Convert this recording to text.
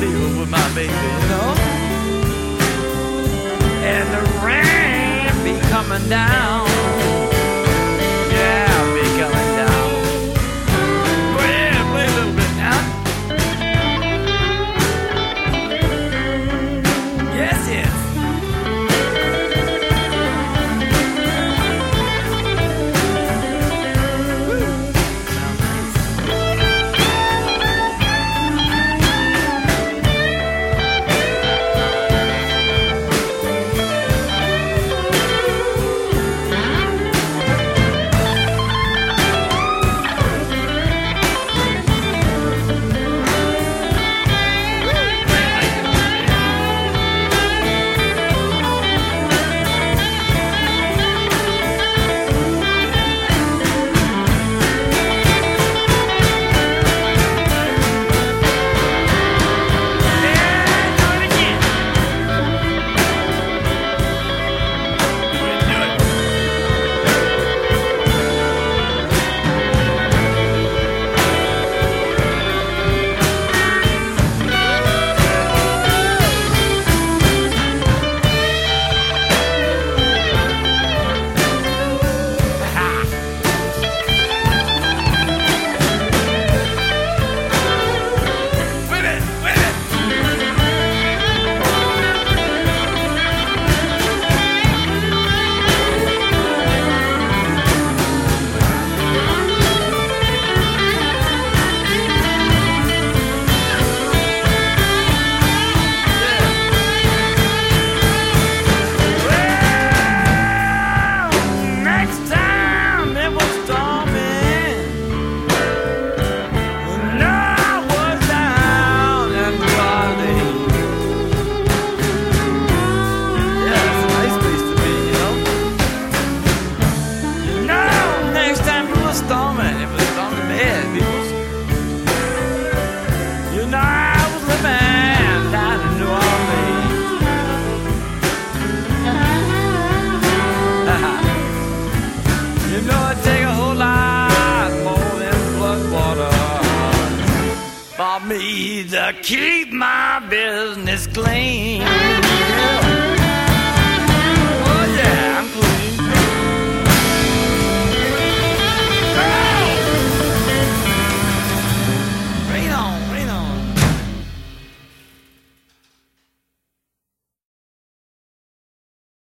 deal with my baby, you know? And the rain be coming down. either keep my business clean.